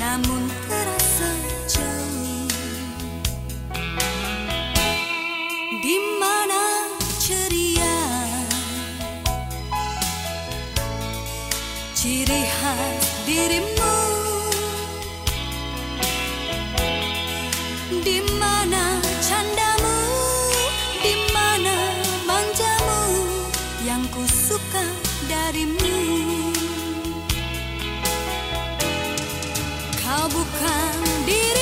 namun terasa jauh di mana ceria? Ciri khas dirimu. Di mana canda mu, di mana banjamu yang ku suka darimu. Kau bukan dirimu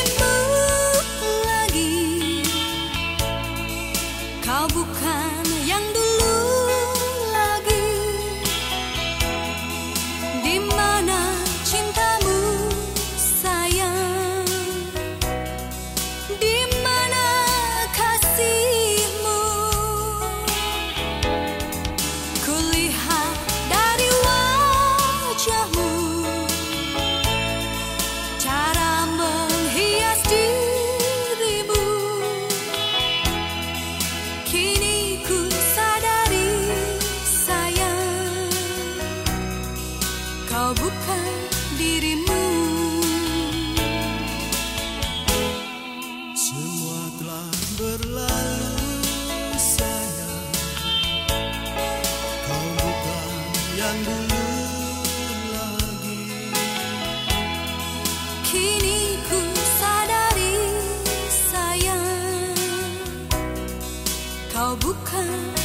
Kau bukan dirimu. Semua telah berlalu sayang. Kau bukan yang dulu 不肯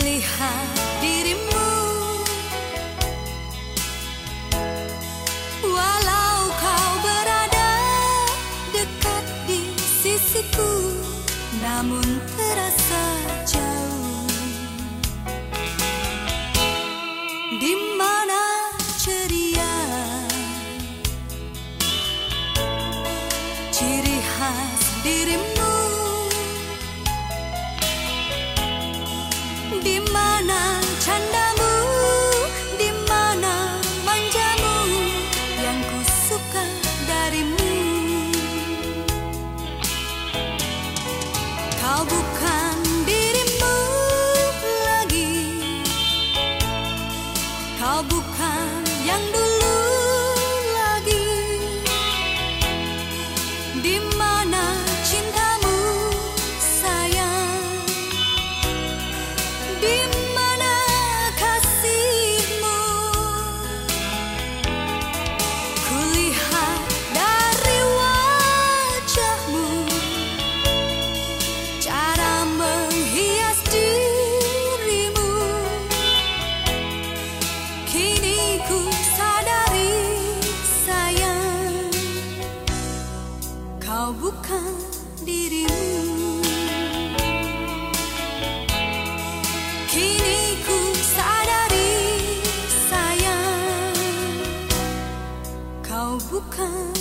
Melihat dirimu. Walau kau berada dekat di sisiku Namun terasa jauh. Di mana ceria? Ciri khas dirimu Kau bukan dirimu. Kini ku sadari sayang Kau bukan